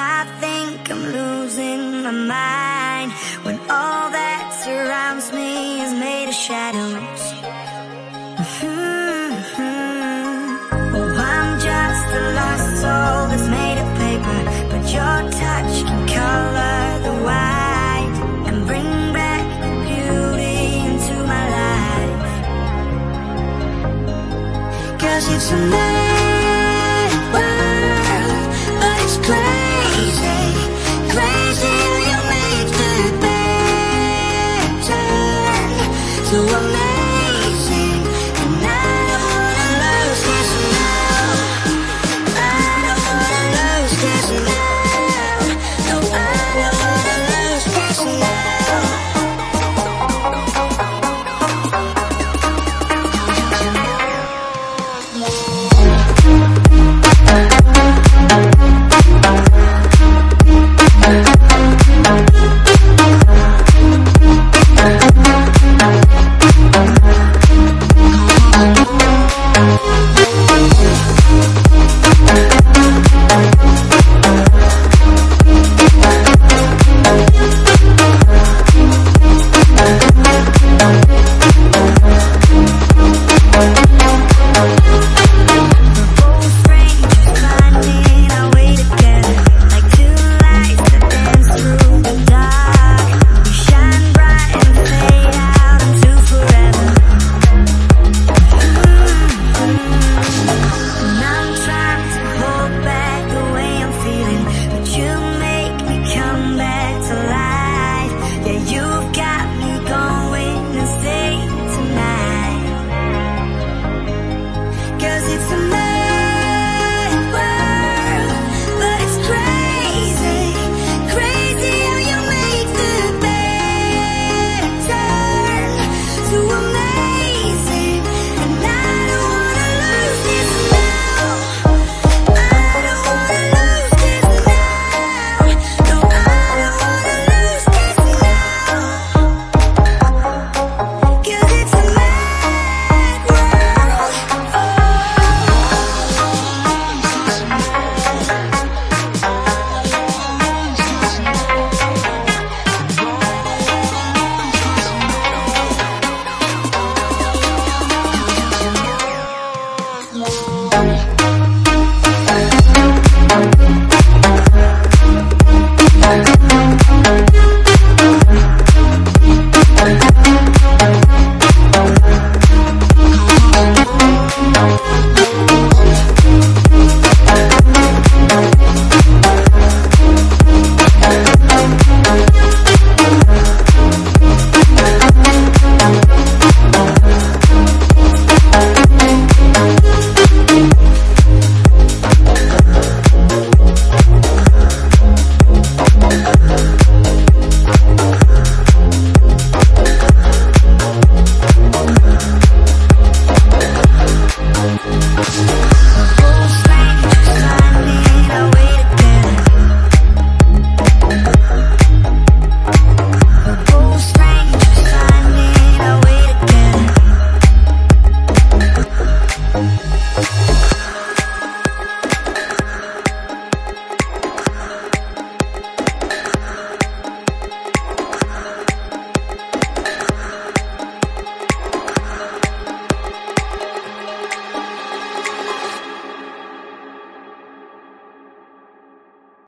I think I'm losing my mind When all that surrounds me is made of shadows. Mm -hmm. Oh, I'm just a lost soul that's made of paper But your touch can color the white And bring back the beauty into my life. Cause it's a to a man.